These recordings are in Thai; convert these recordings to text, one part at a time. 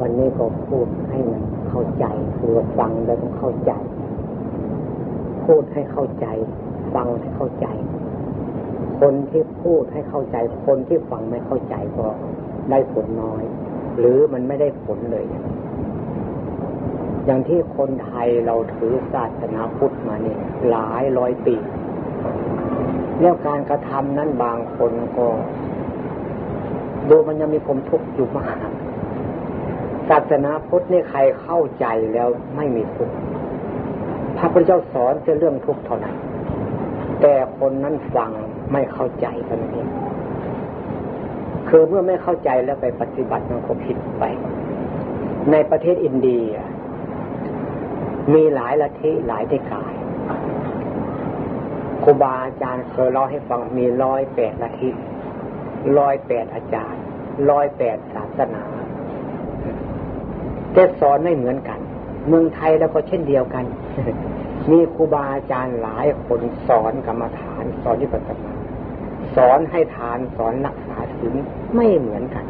วันนี้ก็พูดให้มันเข้าใจคือว่าฟังแล้วต้องเข้าใจ พูดให้เข้าใจ ฟังให้เข้าใจ คนที่พูดให้เข้าใจ คนที่ฟังไม่เข้าใจก็ได้ผลน้อย หรือมันไม่ได้ผลเลย อย่างที่คนไทยเราถือศาสนาพุทธมาเนี่ยหลายร้อยปีแล้วการกระทำนั้นบางคนก็ดูมันยังมีความทุกข์อยู่มาก ศาสนาพุทธนี่ใครเข้าใจแล้วไม่มีทุกข์พระพุทธเจ้าสอนจะเรื่องทุกข์เท่านั้น แต่คนนั้นฟังไม่เข้าใจกันเองคือเมื่อไม่เข้าใจแล้วไปปฏิบัติมันก็ผิดไป ในประเทศอินเดีย มีหลายละทิหลายเดกายครูบาอาจารย์เคยเล่าให้ฟังมีร้อยแปดละทิร้อยแปดอาจารย์ร้อยแปดศาสนา แต่สอนไม่เหมือนกัน เมืองไทยแล้วก็เช่นเดียวกัน มีครูบาอาจารย์หลายคนสอนกรรมฐานสอนวิปัสสนาสอนให้ทานสอนรักษาศีลไม่เหมือนกัน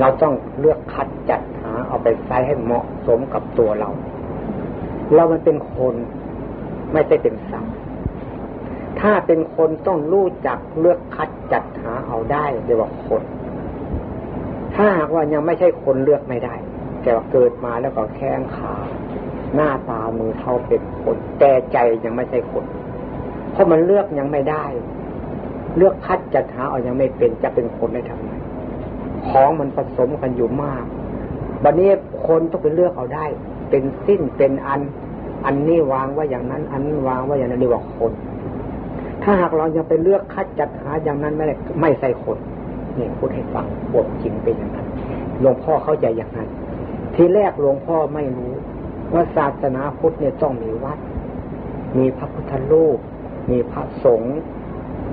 เราต้องเลือกคัดจัดหาเอาไปใช้ให้เหมาะสมกับตัวเรา เรามันเป็นคนไม่ใช่เป็นสัตว์ถ้าเป็นคนต้องรู้จักเลือกคัดจัดหาเอาได้เรียกว่าคน ถ้าหากว่ายังไม่ใช่คนเลือกไม่ได้ แต่ว่าเกิดมาแล้วก็แข้งขาหน้าตามือเท่าเป็นคน แต่ใจยังไม่ใช่คน เพราะมันเลือกยังไม่ได้ เลือกคัดจัดหาเอายังไม่เป็นจะเป็นคนได้ทำไมของมันผสมกันอยู่มากบัดนี้คนต้องไปเลือกเอาได้ เป็นสิ้นเป็นอัน อันนี้วางว่าอย่างนั้น อันนี้วางว่าอย่างนั้นเรียกว่าคน ถ้าหากเรายังไปเลือกคัดจัดหาอย่างนั้นไม่ได้ไม่ใส่คน นี่พูดให้ฟังบทจริงเป็นอย่างนั้นหลวงพ่อเข้าใจอย่างนั้น ทีแรกหลวงพ่อไม่รู้ว่าศาสนาพุทธเนี่ยต้องมีวัด มีพระพุทธรูป มีพระสงฆ์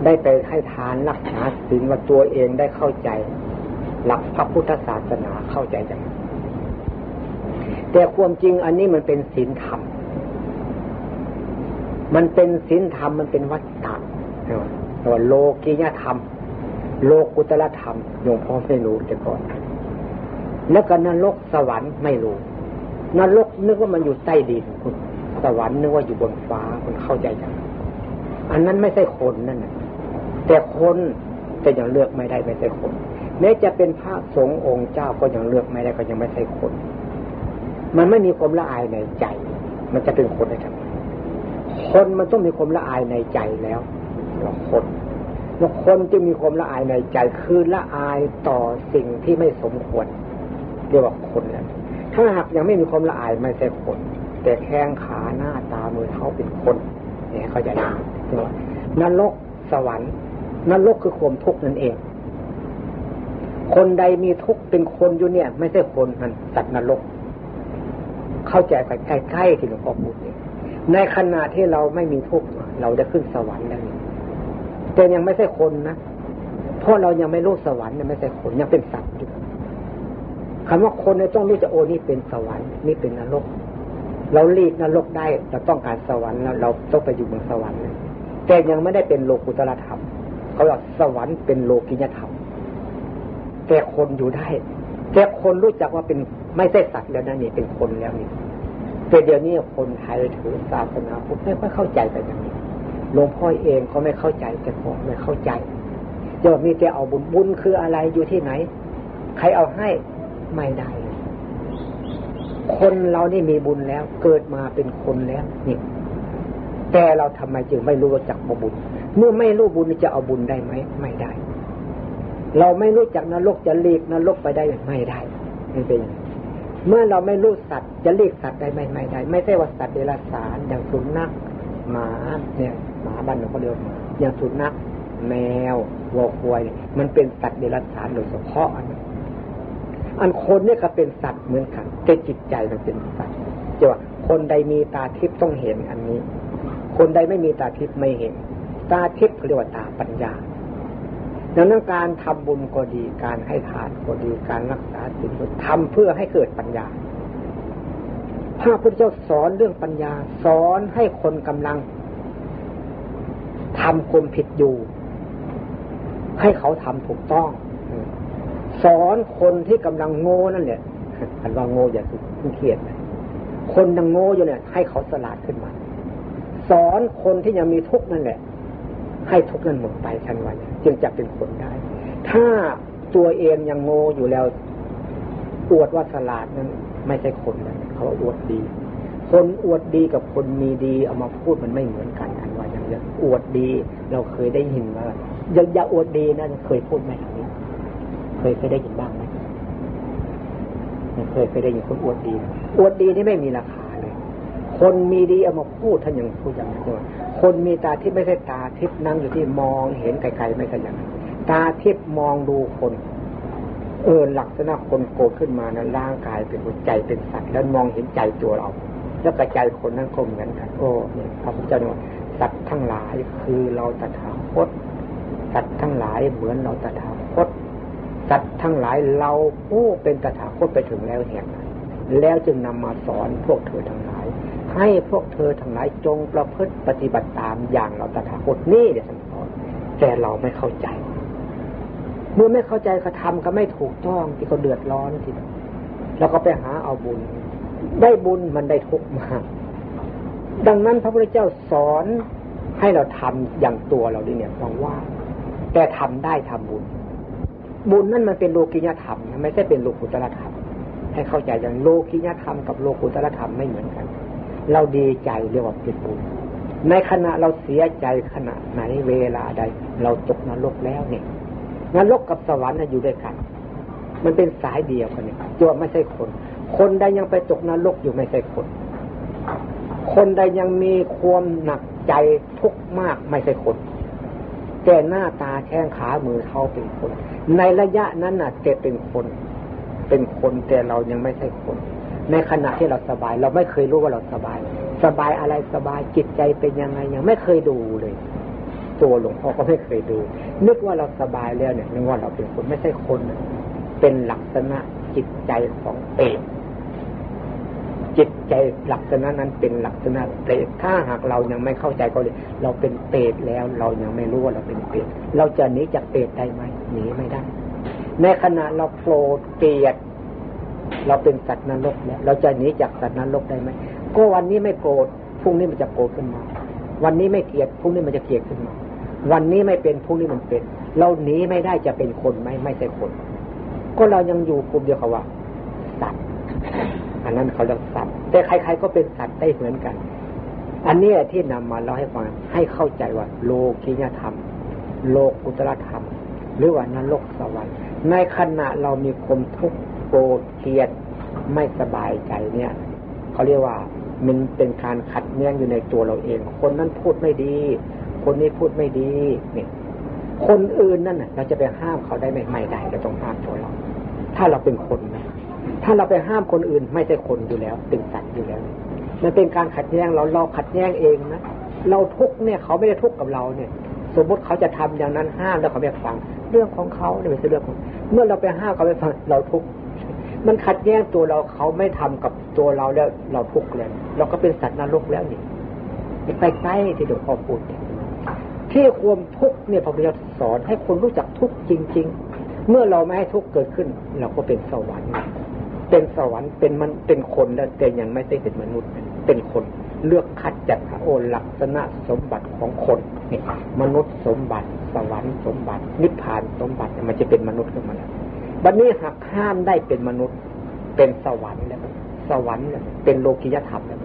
ได้ไปให้ทานรักษาศีลว่าตัวเองได้เข้าใจ หลักพระพุทธศาสนาเข้าใจอย่างนั้นแต่ความจริงอันนี้มันเป็นศีลธรรม มันเป็นศีลธรรมมันเป็นวัตตะตัวโลกิยธรรม โลกุตละธรรมหลวงพ่อไม่รู้แต่ก่อน แล้วก็นรกสวรรค์ไม่รู้นรกนึกว่ามันอยู่ใต้ดินคุณสวรรค์นึกว่าอยู่บนฟ้าคุณเข้าใจยังอันนั้นไม่ใช่คนนั่นนะแต่คนแต่ยังเลือกไม่ได้ไม่ใช่คนแม้จะเป็นพระสงฆ์องค์เจ้าก็ยังเลือกไม่ได้ก็ยังไม่ใช่คน มันไม่มีความละอายในใจ มันจะเป็นคนได้ทำไมคนมันต้องมีความละอายในใจแล้วเราคน คนจะมีความละอายในใจคือละอายต่อสิ่งที่ไม่สมควรเรียกว่าคนแล้วถ้าหากยังไม่มีความละอายไม่ใช่คน แต่แข้งขาหน้าตามือเท้าเป็นคนเนี่ยเขาจะได้นรกสวรรค์นรกคือความทุกข์นั่นเอง คนใดมีทุกข์เป็นคนอยู่เนี่ย ไม่ใช่คนมันสัตว์นรก เข้าใจไปใกล้ๆที่หลวงพ่อพูดเนี่ยในขณะที่เราไม่มีทุกข์เราจะขึ้นสวรรค์แล้ว แต่ยังไม่ใช่คนนะเพราะเรายังไม่รู้สวรรค์นะไม่ใช่คนยังเป็นสัตว์อยู่คำว่าคนเนี่ยต้องรู้จะโอนี่เป็นสวรรค์นี่เป็นนรก เราลีกนรกได้เราต้องการสวรรค์แล้วเราต้องไปอยู่เมืองสวรรค์แต่ยังไม่ได้เป็นโลกุตละธรรมเขาบอกสวรรค์เป็นโลกิยธรรมแต่คนอยู่ได้ แต่คนรู้จักว่าเป็นไม่ใช่สัตว์แล้วนะนี่เป็นคนแล้วนี่แต่เดี๋ยวนี้คนไทยถือศาสนาพุทธไม่ค่อยเข้าใจกันอย่างนี้ หลวงพ่อเองก็ไม่เข้าใจแต่ก่อนไม่เข้าใจจะมีแต่เอาบุญบุญคืออะไรอยู่ที่ไหน ใครเอาให้ไม่ได้คนเรานี่มีบุญแล้ว เกิดมาเป็นคนแล้วนี่แต่เราทำไมจึงไม่รู้จักบุญ เมื่อไม่รู้บุญจะเอาบุญได้ไหมไม่ได้ เราไม่รู้จักนรกจะเลีกนรกไปได้ไม่ได้ไม่เป็นเมื่อเราไม่รู้สัตว์จะเลีกสัตว์ได้ไม่ไม่ได้ ไม่ใช่ว่าสัตว์เดรัจฉานอย่างสุนัขหมาเนี่ย หมาบ้านเราเขาเรียกมาอย่างสุนัขแมววัวควายมันเป็นสัตว์เดรัจฉานโดยเฉพาะอันนอันคนเนี่ยก็เป็นสัตว์เหมือนกันแต่จิตใจมันเป็นสัตว์จะว่าคนใดมีตาทิพย์ต้องเห็นอันนี้ คนใดไม่มีตาทิพย์ไม่เห็น ตาทิพย์เรียกว่าตาปัญญาดังนั้นการทำบุญก็ดีการให้ทานก็ดีการรักษาศีลทำเพื่อให้เกิดปัญญาพระพุทธเจ้าสอนเรื่องปัญญา สอนให้คนกำลัง ทำความผิดอยู่ ให้เขาทำถูกต้อง สอนคนที่กำลังโง่นั่นเนี่ยอันว่าโง่อย่าสุดเครียดคนยังโง่อยู่เนี่ย ให้เขาสลาดขึ้นมา สอนคนที่ยังมีทุกข์นั่นแหละ ให้ทุกข์นั้นหมดไปทันวันจึงจะเป็นคนได้ ถ้าตัวเองยังโง่อยู่แล้ว อวดว่าสลาดนั้น ไม่ใช่คนนะเขาอวดดี คนอวดดีกับคนมีดีเอามาพูดมันไม่เหมือนกันนว่าอย่าง เงี้ยอวดดี เราเคยได้ยินว่าอย่าอย่าอวดดีนะเคยพูดไหมอย่างนี้เคยเคยได้ยินบ้างไหมเคยเคยได้ยินคนอวดดี อวดดีนี่ไม่มีราคาเลย คนมีดีเอามาพูดท่านยังพูดอย่างนั้นเลยคนมีตาที่ไม่ใช่ตาทิพย์นั่งอยู่ที่มองเห็นไกลๆไม่ใช่อย่างนั้นตาทิพย์มองดูคนเออลักษณะคนโกรธขึ้นมานั้นร่างกายเป็นหัวใจเป็นสัตว์แล้วมองเห็นใจตัวเรา แล้วกระจายคนนั้นก็เหมือนกันโอ้เนี่ยพระพุทธเจ้าเนี่ย สัตว์ทั้งหลายคือเราตถาคตสัตว์ทั้งหลายเหมือนเราตถาคตสัตว์ทั้งหลายเราผู้เป็นตถาคตไปถึงแล้วแห่งแล้วจึงนำมาสอนพวกเธอทั้งหลาย ให้พวกเธอทั้งหลายจงประพฤติปฏิบัติตามอย่างเราตถาคตนี่เดี๋ยวฉันสอนแต่เราไม่เข้าใจ เมื่อไม่เข้าใจเขาทำก็ไม่ถูกต้องที่เขาเดือดร้อนทีแล้วก็ไปหาเอาบุญ ได้บุญมันได้ทุกมาก ดังนั้นพระพุทธเจ้าสอนให้เราทำอย่างตัวเราดิเนี่ยฟังว่า แต่ทำได้ทำบุญ บุญนั่นมันเป็นโลกิยธรรมไม่ใช่เป็นโลกุตรธรรม ให้เข้าใจอย่างโลกิยธรรมกับโลกุตรธรรมไม่เหมือนกัน เราดีใจเรียกว่าเป็นบุญ ในขณะเราเสียใจขณะไหนเวลาใด เราตกนรกแล้วเนี่ยนรกกับสวรรค์อยู่ด้วยกัน มันเป็นสายเดียวกันเนี่ยตัวไม่ใช่คน คนใดยังไปตกนรกอยู่ไม่ใช่คน คนใดยังมีความหนักใจทุกข์มากไม่ใช่คนแต่หน้าตาแข้งขามือเขาเป็นคน ในระยะนั้นน่ะจะเป็นคน เป็นคนแต่เรายังไม่ใช่คน ในขณะที่เราสบาย เราไม่เคยรู้ว่าเราสบาย สบายอะไรสบายจิตใจเป็นยังไงยังไม่เคยดูเลย ตัวหลวงพ่อก็ไม่เคยดู นึกว่าเราสบายแล้วเนี่ยนึกว่าเราเป็นคนไม่ใช่คนเป็นลักษณะจิตใจของเอก จิตใจลักษณะนั้นเป็นลักษณะเปรตถ้าหากเรายังไม่เข้าใจก็เลยเราเป็นเปรตแล้วเรายังไม่รู้ว่าเราเป็นเปรตเราจะหนีจากเปรตได้ไหมหนีไม่ได้ ในขณะเราโกรธเกลียด เราเป็นสัตว์นรกแล้วเราจะหนีจากสัตว์นรกได้ไหมก็วันนี้ไม่โกรธพรุ่งนี้มันจะโกรธขึ้นมา วันนี้ไม่เกลียดพรุ่งนี้มันจะเกลียดขึ้นมา วันนี้ไม่เป็นพรุ่งนี้มันเป็น เราหนีไม่ได้จะเป็นคนไหมไม่ใช่คน ก็เรายังอยู่กลุ่มเดียวกับว่าสัตว์ อันนั้นเขาเรียกสัตว์ แต่ใคร ๆ ก็เป็นสัตว์ได้เหมือนกัน อันนี้ที่นำมาเล่าให้ฟังให้เข้าใจว่า โลกิยธรรม โลกุตรธรรม หรือว่านรกสวรรค์ ในขณะเรามีคมทุกข์โกรธเกลียดไม่สบายใจเนี่ยเขาเรียกว่ามันเป็นการขัดแย้งอยู่ในตัวเราเอง คนนั้นพูดไม่ดี คนนี้พูดไม่ดีเนี่ย คนอื่นนั่นเราจะไปห้ามเขาได้ไหมไม่ได้เราต้องห้ามตัวเรา ถ้าเราเป็นคนนะ ถ้าเราไปห้ามคนอื่น ไม่ใช่คนอยู่แล้วเป็นสัตว์อยู่แล้ว มันเป็นการขัดแย้งเราเราขัดแย้งเองนะเราทุกเนี่ยเขาไม่ได้ทุกกับเราเนี่ย สมมติเขาจะทำอย่างนั้นห้ามแล้วเขาไม่ฟัง เรื่องของเขาเนี่ยไม่ใช่เรื่องของเมื่อเราไปห้ามเขาไม่ฟังเราทุกมันขัดแย้งตัวเราเขาไม่ทำกับตัวเราแล้วเราทุกข์เลยเราก็เป็นสัตว์นรกแล้วนี่ไปใกล้ที่หลวงพ่อพูดที่ความทุกข์เนี่ยพระพุทธเจ้าสอนให้คนรู้จักทุกข์จริง ๆ เมื่อเราไม่ให้ทุกข์เกิดขึ้น เราก็เป็นสวรรค์ เป็นสวรรค์เป็นมันเป็นคนแล้วแต่ยังไม่ได้เป็นมนุษย์เป็นคน เลือกคัดจัดโอลักษณะสมบัติของคนนี่มนุษย์สมบัติ สวรรค์สมบัติ นิพพานสมบัติมันจะเป็นมนุษย์ขึ้นมาแล้วบัดนี้หากห้ามได้เป็นมนุษย์ เป็นสวรรค์แล้วสวรรค์เป็นโลกิยธรรมแล้ว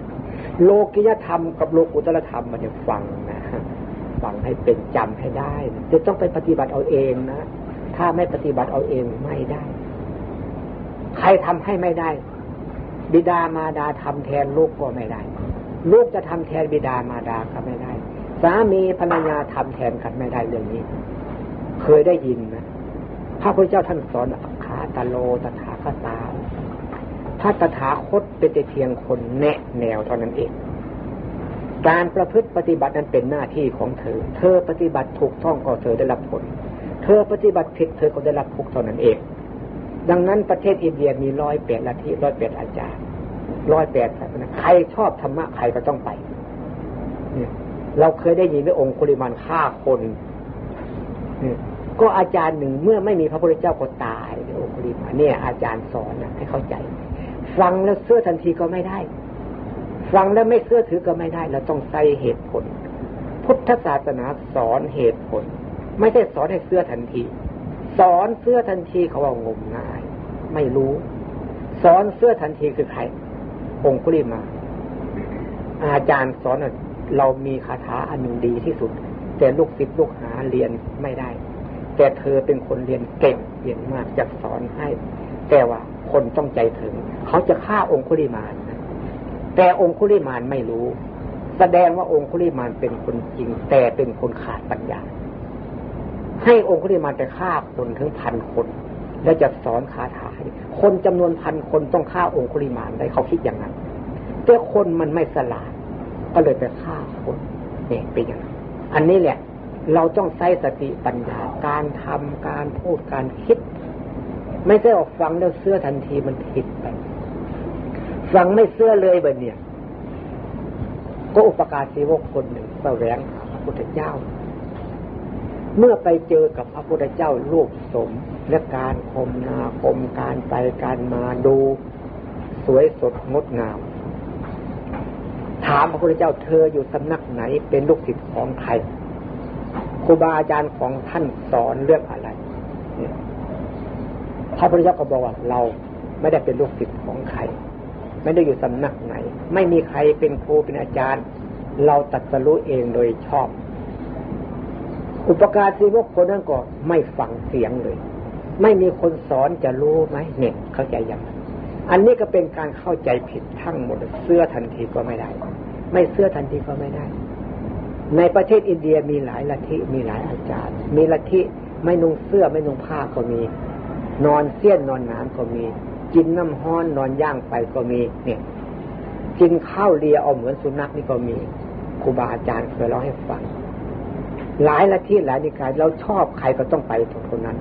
โลกิยธรรมกับโลกุตรธรรมมันจะฟังนะฟังให้เป็นจำให้ได้จะต้องไปปฏิบัติเอาเองนะถ้าไม่ปฏิบัติเอาเองไม่ได้ ใครทำให้ไม่ได้ บิดามารดาทำแทนลูกก็ไม่ได้ ลูกจะทำแทนบิดามารดาก็ไม่ได้ สามีภรรยาทำแทนกันไม่ได้เรื่องนี้ เคยได้ยินนะพระพุทธเจ้าท่านสอนขาตโลตถาคตาพระตถาคตเป็นแต่เพียงคนแนะแนวเท่านั้นเองการประพฤติปฏิบัตินั้นเป็นหน้าที่ของเธอ เธอปฏิบัติถูกต้องก็เธอได้รับผล เธอปฏิบัติผิดเธอก็ได้รับทุกเท่านั้นเอง ดังนั้นประเทศอินเดียมีร้อยแปดลัทธิร้อยแปดอาจารย์ร้อยแปดศาสนาใครชอบธรรมะใครก็ต้องไปเราเคยได้ยินว่าองค์คุลิมันฆ่าคนก็อาจารย์หนึ่งเมื่อไม่มีพระพุทธเจ้าก็ตายโอ้โหลิมาเนี่ย อาจารย์สอนนะให้เข้าใจ ฟังแล้วเสื้อทันทีก็ไม่ได้ ฟังแล้วไม่เสื้อถือก็ไม่ได้ เราต้องใส่เหตุผล พุทธศาสนาสอนเหตุผล ไม่ใช่สอนให้เสื้อทันที สอนเสื้อทันทีเขาว่างมงาย ไม่รู้ สอนเสื้อทันทีคือใคร องคุลิมา อาจารย์สอนเรามีคาถาอันหนึ่งดีที่สุด แต่ลูกศิษย์ลูกหาเรียนไม่ได้ แต่เธอเป็นคนเรียนเก่งเรียนมากจะสอนให้ แต่ว่าคนต้องใจถึง เขาจะฆ่าองคุลิมานนะแต่องคุลิมานไม่รู้ แสดงว่าองคุลิมานเป็นคนจริง แต่เป็นคนขาดปัญญา ให้องคุลิมานไปฆ่าคนถึงพันคน แล้วจะสอนคาถาให้คนจำนวนพันคนต้องฆ่าองคุลิมานได้เขาคิดอย่างนั้นแต่คนมันไม่สลาด ก็เลยไปฆ่าคนเนี่ยเป็นอย่างนั้นอันนี้แหละ เราต้องใช้สติปัญญาการทำการพูดการคิด ไม่ใช่ออกฟังแล้วเสื้อทันทีมันผิดไปฟังไม่เสื้อเลยแบบเนี่ยก็อุปการศีวกคนหนึ่งแสวงพระพุทธเจ้า เมื่อไปเจอกับพระพุทธเจ้ารูปสม และการคมนาคมการไปการมาดู สวยสดงดงาม ถามพระพุทธเจ้าเธออยู่สำนักไหนเป็นลูกศิษย์ของใครครูบาอาจารย์ของท่านสอนเรื่องอะไรพระพุทธเจ้าก็บอกว่าเราไม่ได้เป็นลูกศิษย์ของใคร ไม่ได้อยู่สำนักไหน ไม่มีใครเป็นครูเป็นอาจารย์ เราตัดสรู้เองโดยชอบ อุปการศีวกคนนั้นก็ไม่ฟังเสียงเลย ไม่มีคนสอนจะรู้ไหมเนี่ยเข้าใจยังอันนี้ก็เป็นการเข้าใจผิดทั้งหมดเสื้อทันทีก็ไม่ได้ ไม่เสื้อทันทีก็ไม่ได้ ในประเทศอินเดียมีหลายลัทธิมีหลายอาจารย์ มีลัทธิไม่นุ่งเสื้อไม่นุ่งผ้าก็มี นอนเสี้ยนนอนน้ำก็มี กินน้ำห้อนนอนย่างไปก็มีเนี่ยกินข้าวเลียเอาเหมือนสุนัขนี่ก็มีครูบาอาจารย์เคยเล่าให้ฟัง หลายละที่หลายนิกายเราชอบใครก็ต้องไปตรงนั้น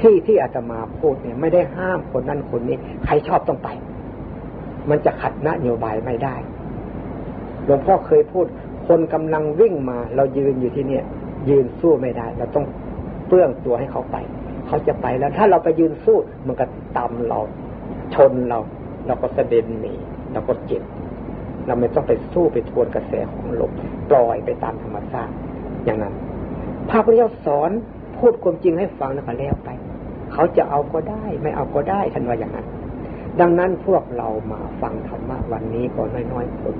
ที่ที่อาตมาพูดเนี่ยไม่ได้ห้ามคนนั้นคนนี้ ใครชอบต้องไป มันจะขัดนโยบายไม่ได้หลวงพ่อเคยพูด คนกำลังวิ่งมา เรายืนอยู่ที่เนี่ย ยืนสู้ไม่ได้ เราต้องเปื้องตัวให้เขาไป เขาจะไปแล้ว ถ้าเราไปยืนสู้มันก็ตำเรา ชนเรา เราก็เสด็จหนีเราก็เจ็บเราไม่ต้องไปสู้ไปทวนกระแสของลมปล่อยไปตามธรรมชาติอย่างนั้น พระพุทธเจ้าสอนพูดความจริงให้ฟังแล้วก็แล้วไป เขาจะเอาก็ได้ ไม่เอาก็ได้ท่านว่าอย่างนั้น ดังนั้นพวกเรามาฟังธรรมะวันนี้ก็น้อยๆคน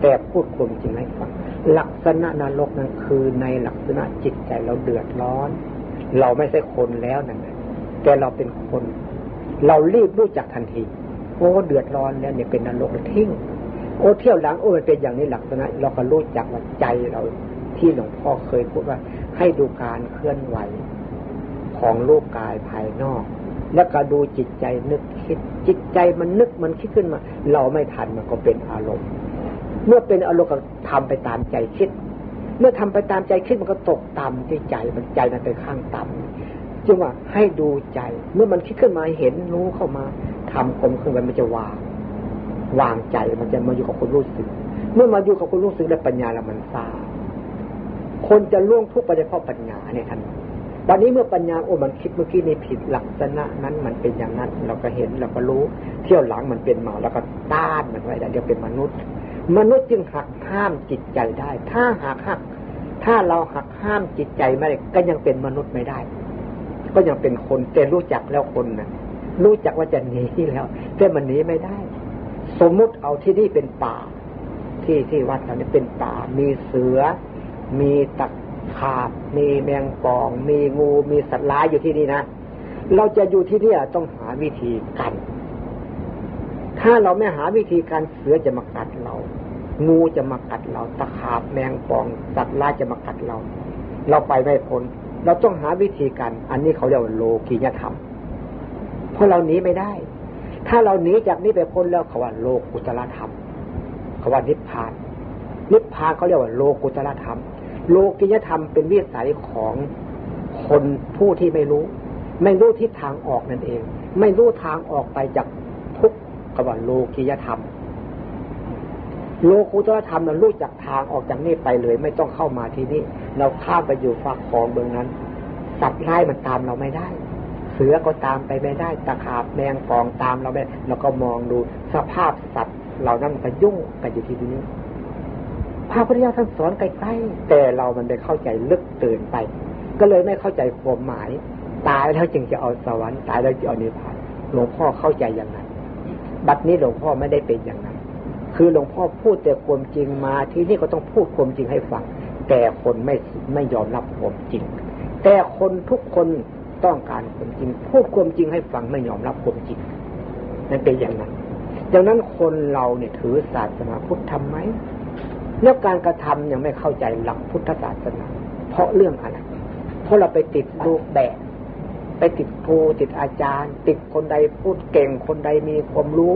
แต่พูดความจริงให้ฟัง ลักษณะนรกนั้นคือในลักษณะจิตใจเราเดือดร้อน เราไม่ใช่คนแล้วนั่นแต่เราเป็นคน เรารีบรู้จักทันทีโอ้เดือดร้อนแล้วเนี่ยเป็นนรกทิ้งโอ้เที่ยวหลังโอ้มันเป็นอย่างนี้ลักษณะ เราก็รู้จักว่าใจเรา ที่หลวงพ่อเคยพูดว่า ให้ดูการเคลื่อนไหวของรูปกายภายนอก แล้วก็ดูจิตใจนึกคิด จิตใจมันนึกมันคิดขึ้นมา เราไม่ทันมันก็เป็นอารมณ์ เมื่อเป็นอารมณ์ก็ทำไปตามใจคิด เมื่อทำไปตามใจคิดมันก็ตกต่ำที่ใจมันใจมันไปข้างต่ำจึงว่าให้ดูใจ เมื่อมันคิดขึ้นมาเห็นรู้เข้ามาทำคมขึ้นไปมันจะวาง วางใจมันจะมาอยู่กับคนรู้สึก เมื่อมาอยู่กับคนรู้สึกแล้วปัญญาเรามันทราบ คนจะล่วงทุกข์ไปเพราะปัญญาเนี่ยท่านวันนี้เมื่อปัญญาโอ้มันคิดเมื่อกี้นี่ผิดลักษณะนั้นมันเป็นอย่างนั้น เราก็เห็นเราก็รู้ เที่ยวหลังมันเป็นมาแล้วก็ต้านมันไว้แต่เดี๋ยวเป็นมนุษย์ มนุษย์จึงหักห้ามจิตใจได้ ถ้าหักหัก ถ้าเราหักห้ามจิตใจไม่ได้ก็ยังเป็นมนุษย์ไม่ได้ ก็ยังเป็นคนแต่รู้จักแล้วคนนะรู้จักว่าจะหนีแล้วแต่มันหนีไม่ได้ สมมุติเอาที่นี่เป็นป่า ที่ที่วัดเราเนี่ยเป็นป่ามีเสือ มีตะขาบ มีแมงป่อง มีงูมีสัตว์ร้ายอยู่ที่นี่นะเราจะอยู่ที่นี่ต้องหาวิธีกัน ถ้าเราไม่หาวิธีการเสือจะมากัดเรา งูจะมากัดเรา ตะขาบแมงป่อง สัตว์ร้ายจะมากัดเรา เราไปไม่พ้น เราต้องหาวิธีกัน อันนี้เขาเรียกว่าโลกียธรรม เพราะเราหนีไม่ได้ ถ้าเราหนีจากนี้ไปพ้นแล้วเขาว่าโลกุตละธรรมเขาว่านิพพาน นิพพานเขาเรียกว่าโลกุตละธรรม โลกิยธรรมเป็นวิสัยของคนผู้ที่ไม่รู้ ไม่รู้ทิศทางออกนั่นเอง ไม่รู้ทางออกไปจากทุกขว่าโลกิยธรรม โลกุตรธรรมเรารู้จักทางออกจากนี่ไปเลย ไม่ต้องเข้ามาที่นี่เราข้ามไปอยู่ฝากคลองเบืองนั้นสัตว์ร้ายมันตามเราไม่ได้ เสือก็ตามไปไม่ได้ ตะขาบแมงฟองตามเราไปเราก็มองดูสภาพสัตว์เหล่านั้นก็ยุ่งกันอยู่ที่นี้ พระพุทธเจ้าท่านสอนใกล้ๆแต่เรามันไปเข้าใจลึกตื่นไป ก็เลยไม่เข้าใจความหมาย ตายแล้วจึงจะเอาสวรรค์ตายแล้วจะเอานิพพานหลวงพ่อเข้าใจอย่างนั้นบัดนี้หลวงพ่อไม่ได้เป็นอย่างนั้น คือหลวงพ่อพูดแต่ความจริงมาที่นี่ก็ต้องพูดความจริงให้ฟัง แต่คนไม่ไม่ยอมรับความจริง แต่คนทุกคนต้องการความจริง พูดความจริงให้ฟังไม่ยอมรับความจริงนั่นเป็นอย่างนั้นดังนั้นคนเราเนี่ยถือศาสนาพุทธทำไหม แล้วการกระทำยังไม่เข้าใจหลักพุทธศาสนา เพราะเรื่องอะไร เพราะเราไปติดรูปแบบ ไปติดครูติดอาจารย์ ติดคนใดพูดเก่ง คนใดมีความรู้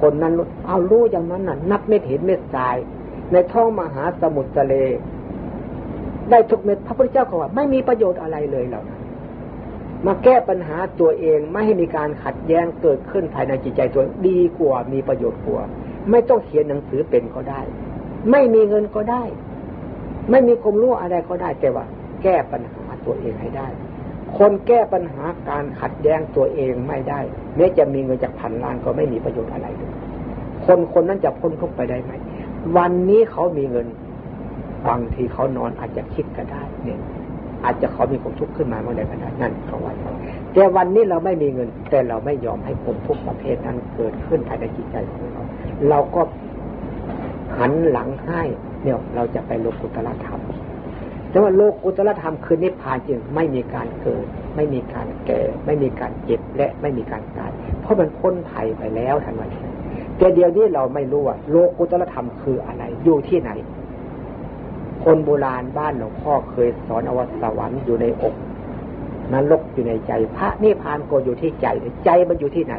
คนนั้นเอารู้อย่างนั้นน่ะ นับเม็ดเห็นเม็ดทราย ในท้องมหาสมุทรทะเล ได้ทุกเม็ดพระพุทธเจ้าก็ว่าไม่มีประโยชน์อะไรเลยเหล่ามาแก้ปัญหาตัวเองไม่ให้มีการขัดแย้งเกิดขึ้นภายในจิตใจตัวดีกว่ามีประโยชน์กว่า ไม่ต้องเขียนหนังสือเป็นก็ได้ ไม่มีเงินก็ได้ ไม่มีความรู้อะไรก็ได้แต่ว่า แก้ปัญหาตัวเองให้ได้ คนแก้ปัญหาการขัดแย้งตัวเองไม่ได้แม้จะมีเงินจากพันล้านก็ไม่มีประโยชน์อะไรเลยคนคนนั้นจะพ้นทุกไปได้ไหม วันนี้เขามีเงินบางทีเขานอนอาจจะคิดก็ได้เนี่ยอาจจะเขามีความทุกข์ขึ้นมาเมื่อใดก็ได้นั่นเขาว่าแต่วันนี้เราไม่มีเงิน แต่เราไม่ยอมให้ความทุกข์ประเภทนั้นเกิดขึ้นภายในจิตใจของเรา เราก็ หันหลังให้เนี่ยเราจะไปโลกุตละธรรม แต่ว่าโลกุตละธรรมคือนิพพานจริงไม่มีการเกิด ไม่มีการแก่ ไม่มีการเจ็บและไม่มีการตาย เพราะมันพ้นภัยไปแล้วทันวันแต่เดียวนี้เราไม่รู้ว่าโลกุตละธรรมคืออะไรอยู่ที่ไหน คนโบราณบ้านหลวงพ่อเคยสอนอวสวรรค์อยู่ในอกนรกอยู่ในใจ พระนิพพานก็อยู่ที่ใจ ใจมันอยู่ที่ไหน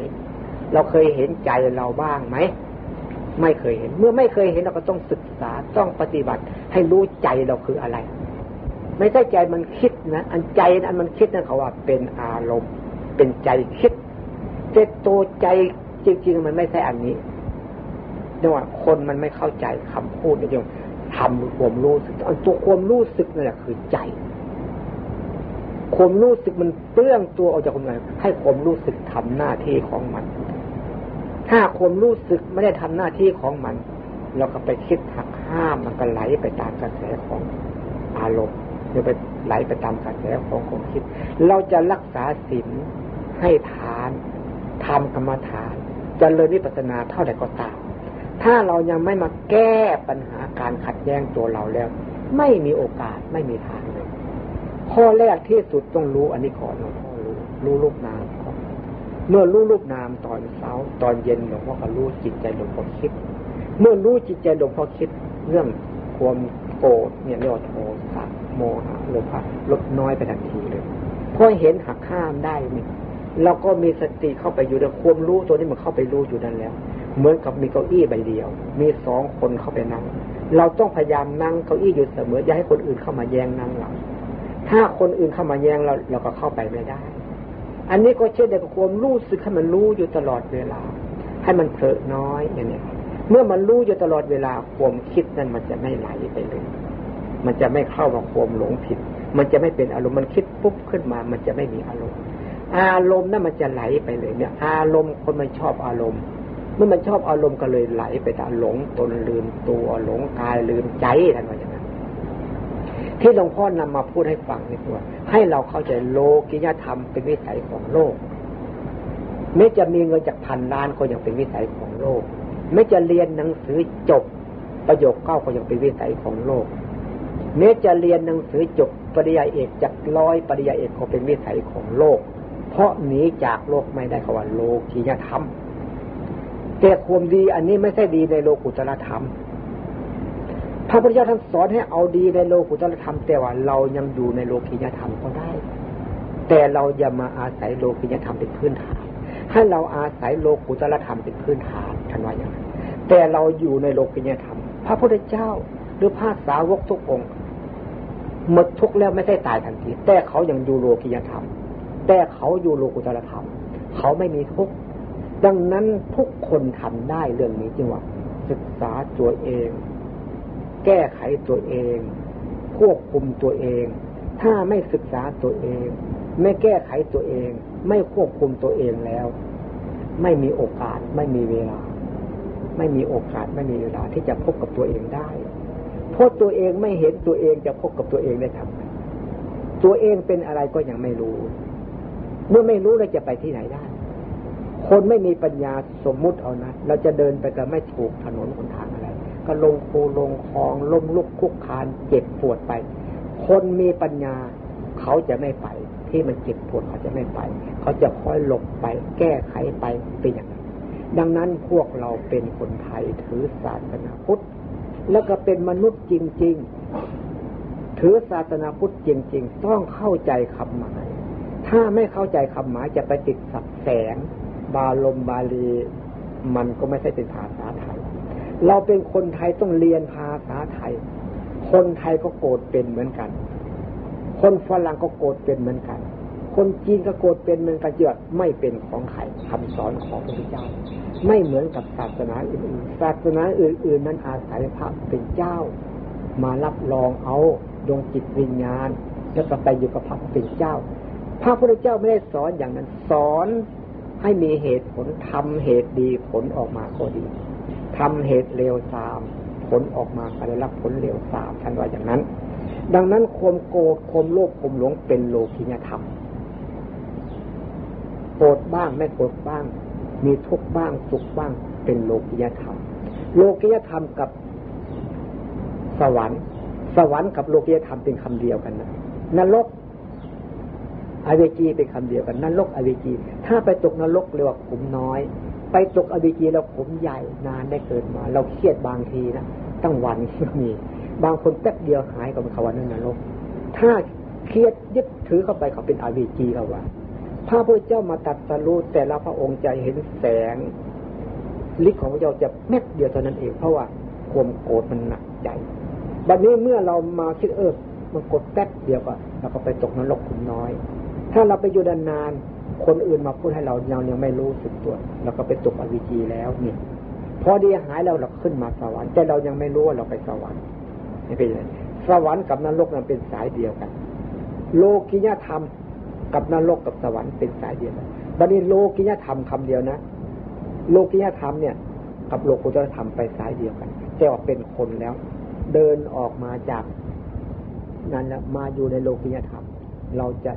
เราเคยเห็นใจเราบ้างไหม ไม่เคยเห็น เมื่อไม่เคยเห็นเราก็ต้องศึกษาต้องปฏิบัติ ให้รู้ใจเราคืออะไร ไม่ใช่ใจมันคิดนะอันใจอันมันคิดนั่นเขาว่าเป็นอารมณ์ เป็นใจคิดแต่ตัวใจจริง ๆ มันไม่ใช่อันนี้เรียกว่าคนมันไม่เข้าใจคำพูดเดียวทำความรู้สึกตัวความรู้สึกนั่นแหละคือใจความรู้สึกมันเปลื้องตัวออกจากความไหนให้ความรู้สึกทำหน้าที่ของมัน ถ้าความรู้สึกไม่ได้ทำหน้าที่ของมัน เราก็ไปคิดหักห้ามมันก็ไหลไปตามกระแสของอารมณ์หรือไปไหลไปตามกระแสของความคิด เราจะรักษาศีลให้ทานทำกรรมฐานจเจริญวิปัสสนาเท่าไหร่ก็ตาม ถ้าเรายังไม่มาแก้ปัญหาการขัดแย้งตัวเราแล้ว ไม่มีโอกาสไม่มีทางเลยข้อแรกที่สุดต้องรู้อันนี้ขอหลวงพ่อรู้รู้ลูกนาม เมื่อรู้ลูกนามตอนเช้า ตอนเย็นหลวงพ่อก็รู้จิตใจหลวงพ่อคิด เมื่อรู้จิตใจหลวงพ่อคิด เรื่องความโกรธเนี่ยเรียกว่าโทสะโมหะโลภะลดน้อยไปทันทีเลยพอเห็นหักข้ามได้เนี่ยเราก็มีสติเข้าไปอยู่ในความรู้ตัวนี้มันเข้าไปรู้อยู่นั่นแล้ว เหมือนกับมีเก้าอี้ใบเดียว มีสองคนเข้าไปนั่ง เราต้องพยายามนั่งเก้าอี้อยู่เสมออย่าให้คนอื่นเข้ามาแย่งนั่งเราถ้าคนอื่นเข้ามาแย่งเราเราก็เข้าไปไม่ได้ อันนี้ก็เช่นเดียวกับความรู้สึกให้มันรู้อยู่ตลอดเวลา ให้มันเผลอน้อยอย่างนี้เมื่อมันรู้อยู่ตลอดเวลาความคิดนั้นมันจะไม่ไหลไปเลย มันจะไม่เข้ามาความหลงผิด มันจะไม่เป็นอารมณ์มันคิดปุ๊บขึ้นมา มันจะไม่มีอารมณ์ อารมณ์นั้นมันจะไหลไปเลย เนี่ย อารมณ์คนมันชอบอารมณ์ เมื่อมันชอบอารมณ์ก็เลยไหลไปตามหลงตนลืมตัวหลงกายลืมใจท่านว่าอย่าง ที่หลวงพ่อนำมาพูดให้ฟังนี่คือว่าให้เราเข้าใจโลกิยธรรมเป็นวิสัยของโลกไม่จะมีเงินจากพันล้านก็ยังเป็นวิสัยของโลก ไม่จะเรียนหนังสือจบประโยคเก้าก็ยังเป็นวิสัยของโลกแม้จะเรียนหนังสือจบปริยาเอกจากร้อยปริยาเอกก็เป็นวิสัยของโลก เพราะหนีจากโลกไม่ได้คำว่าโลกิยธรรมแต่ความดีอันนี้ไม่ใช่ดีในโลกุตรธรรม พระพุทธเจ้าท่านสอนให้เอาดีในโลกุตรธรรม แต่ว่าเรายังอยู่ในโลกิยธรรมก็ได้ แต่เราอย่ามาอาศัยโลกิยธรรมเป็นพื้นฐาน ให้เราอาศัยโลกุตรธรรมเป็นพื้นฐานท่านว่าอย่างนั้นแต่เราอยู่ในโลกิยธรรม พระพุทธเจ้าหรือพระสาวกทุกองค์หมดทุกแล้วไม่ใช่ตายทันที แต่เขายังอยู่โลกิยธรรม แต่เขาอยู่โลกุตรธรรม เขาไม่มีทุกดังนั้นทุกคนทำได้เรื่องนี้จริงว่าศึกษาตัวเอง แก้ไขตัวเอง ควบคุมตัวเอง ถ้าไม่ศึกษาตัวเอง ไม่แก้ไขตัวเอง ไม่ควบคุมตัวเองแล้ว ไม่มีโอกาสไม่มีเวลา ไม่มีโอกาสไม่มีเวลาที่จะพบกับตัวเองได้เพราะตัวเองไม่เห็นตัวเองจะพบกับตัวเองได้ทำไงตัวเองเป็นอะไรก็ยังไม่รู้ เมื่อไม่รู้เราจะไปที่ไหนได้ คนไม่มีปัญญาสมมุติเอานะ เราจะเดินไปก็ไม่ถูกถนนคนทาง ก็ลงคูลงคลองล้มลุกคุกคานเจ็บปวดไป คนมีปัญญาเขาจะไม่ไป ที่มันเจ็บปวดเขาจะไม่ไป เขาจะค่อยหลบไป แก้ไขไปเป็นอย่างนั้นดังนั้นพวกเราเป็นคนไทยถือศาสนาพุทธแล้วก็เป็นมนุษย์จริง ๆ ถือศาสนาพุทธจริง ๆ ต้องเข้าใจคำหมาย ถ้าไม่เข้าใจคำหมายจะไปติดสับแสง บาลมบาลี มันก็ไม่ใช่เป็นภาษาไทย เราเป็นคนไทยต้องเรียนภาษาไทย คนไทยก็โกรธเป็นเหมือนกัน คนฝรั่งก็โกรธเป็นเหมือนกัน คนจีนก็โกรธเป็นเหมือนกันเจือไม่เป็นของใครคำสอนของพระพุทธเจ้า ไม่เหมือนกับศาสนาอื่นๆศาสนาอื่นๆนั้นอาศัยพระเป็นเจ้า มารับรองเอาดวงจิตวิญญาณแล้วก็ไปอยู่กับพระเป็นเจ้า พระพุทธเจ้าไม่ได้สอนอย่างนั้นสอนให้มีเหตุผลทำเหตุดีผลออกมาก็ดี ทำเหตุเลวสาม ผลออกมาก็ได้รับผลเลวสามท่านว่าอย่างนั้น ดังนั้นความโกรธความโลภความหลงเป็นโลกิยธรรมโกรธบ้างไม่โกรธบ้าง มีทุกข์บ้างสุขบ้าง เป็นโลกิยธรรม โลกิยธรรมกับสวรรค์ สวรรค์กับโลกิยธรรมเป็นคำเดียวกันนะนรกอเวจีเป็นคำเดียวกันนรกอเวจี ถ้าไปตกนรกเรียกว่าขุมน้อย ไปตกอเวจีแล้วขุมใหญ่นานได้เกิดมา เราเครียดบางทีนะตั้งวันก็มี บางคนแป๊บเดียวหายกับคำว่านั้นนรกถ้าเครียดยึดถือเข้าไปเขาเป็นอเวจีเขาว่าพระพุทธเจ้ามาตัดสรู้แต่ละพระองค์จะเห็นแสงฤทธิ์ของพระเจ้าจะเม็ดเดียวเท่านั้นเองเพราะว่าความโกรธมันหนักใจบัดนี้เมื่อเรามาคิดเออมันกดแป๊บเดียวก็เราก็ไปตกนรกขุมน้อย ถ้าเราไปอยู่นาน คนอื่นมาพูดให้เราเรายังไม่รู้สึกตัวเราก็ไปตกอวิจีแล้วเนี่ยพอดีหายแล้วเราขึ้นมาสวรรค์แต่เรายังไม่รู้ว่าเราไปสวรรค์ไม่เป็นไรสวรรค์กับนรกนั้นเป็นสายเดียวกัน โลกิยธรรมกับนรกกับสวรรค์เป็นสายเดียวกันบัดนี้โลกิยธรรมคำเดียวนะ โลกิยธรรมเนี่ย กับโลกุตรธรรมไปสายเดียวกัน แต่ว่าเป็นคนแล้ว เดินออกมาจากนั้นแล้วมาอยู่ในโลกิยธรรม เราจะ